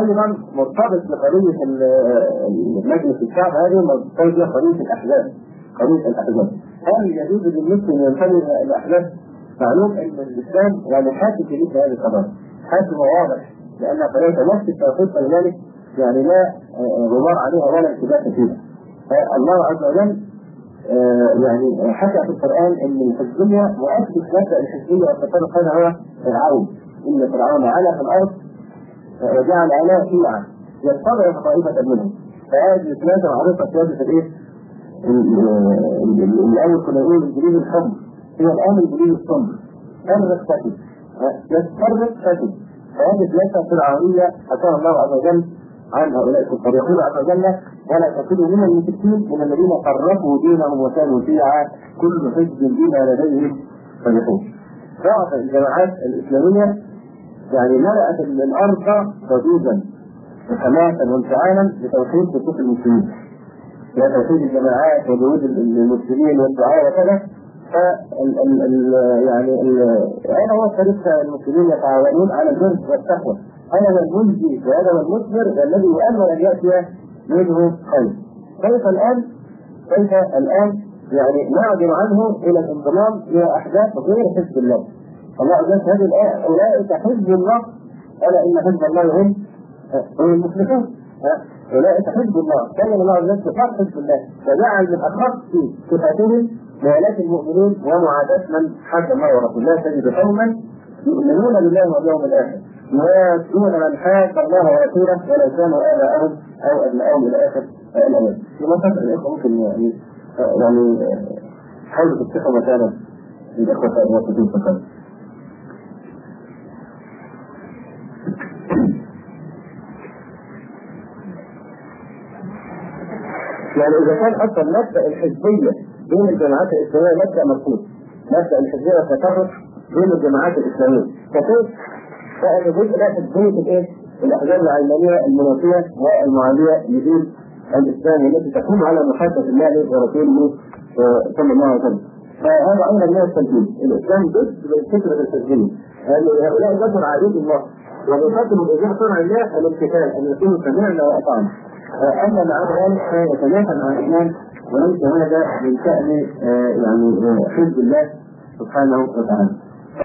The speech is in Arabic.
أيضا مرتبط بقضية مجلس الشعب هذه مرتبط بقضيه الأحزاب قضية الأحزاب. هل يجوز للمسلم ينتمي إلى الأحزاب؟ معلوم أن الإسلام يعني حاكم في مثل هذه القضايا حاكم واضح لأن قضية نفس التوحيد فلذلك يعني لا غبار عليها ولا انتباه فيها. فالله عز وجل يعني حكى في القرآن إن الحزبية مبدأ الحزبية والتفرق هذا هو فرعون. إن فرعون علا في الأرض وجعل عليها شيعا يتبع طائفة منهم. فهذه ثلاثة معروفه سياسه الإيه؟ الأول كنا نقول الجليد الحمر. هي الآن الجليد الصمر فرق فتن يتفرق فتن فهذه ثلاثة فرعونيه حكاها الله عز وجل عن هؤلاء الكفار يقول عز وجل ولا تكونوا من المشركين من الذين فرقوا دينهم وكانوا شيعا كل حزب بما لديهم فرحون. ضعف الجماعات الإسلامية يعني ملأت الأرض ضجيجا وحماسا وانفعالا لتوحيد صفوف المسلمين. يا توحيد الجماعات وجهود المسلمين والدعاء وكذا ال يعني اين هو فريق المسلمين يتعاونون على البر والتقوى هذا هو المنجي وهذا هو الذي يؤمل أن يأتي منه خير. كيف الآن؟ كيف الآن يعني نعدل عنه إلى الانضمام إلى احداث غير حزب الله. الله عز وجل هذه الآية أولئك حزب الله ألا إن حزب الله هم هم المفلحون. أولئك حزب الله، كلم الله عز وجل صفات حزب الله وجعل من أخص صفاتهم موالاة المؤمنين ومعاداة من حد الله ورسوله تجد قوما يؤمنون بالله واليوم الآخر ويوادون من حاد الله ورسوله ولو كانوا آباءهم أو ابنائهم إلى آخر الايات. في مصر الإخوة ممكن يعني يعني حاولوا تفتحوا مكانا للاخوه الموجودين في يعني إذا كان أصلا مبدأ الحزبية بين الجماعات الإسلامية مبدأ مرفوض مبدأ الحزبية والتفرق بين الجماعات الإسلامية فكيف فإن جزء لا حزبيه الايه؟ الأحزاب العلمانية المنافيه والمعاديه لدين الإسلام التي تقوم على محاسبه الله ورسوله صلى الله عليه وسلم. فهذا أيضا من التنفيذ، الإسلام ضد فكرة التسجيل، لأن هؤلاء بشر عبيد الله وبيقدموا باجابه شرع الله الامتثال ان يكونوا سمعنا وأطعنا. مع ذلك فيتنافى مع الإيمان وليس هذا من شأن يعني حزب الله سبحانه وتعالى.